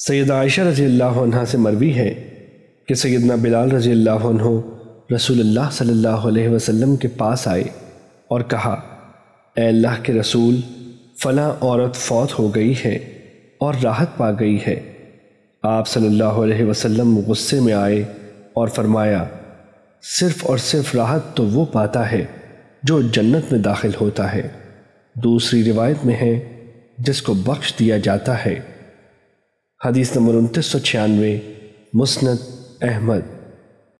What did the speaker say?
سید عائشہ رضی اللہ عنہ سے مروی ہے کہ سیدنا بلال رضی اللہ عنہ رسول اللہ صلی اللہ علیہ وسلم کے پاس آئے اور کہا، اے اللہ کے رسول، فلاں عورت فوت ہو گئی ہے اور راحت پا گئی ہے۔ آپ صلی اللہ علیہ وسلم غصے میں آئے اور فرمایا، صرف اور صرف راحت تو وہ پاتا ہے جو جنت میں داخل ہوتا ہے۔ دوسری روایت میں ہے، جس کو بخش دیا جاتا ہے۔ حدیث نمبر انتیس سو چھیانوے مسند احمد۔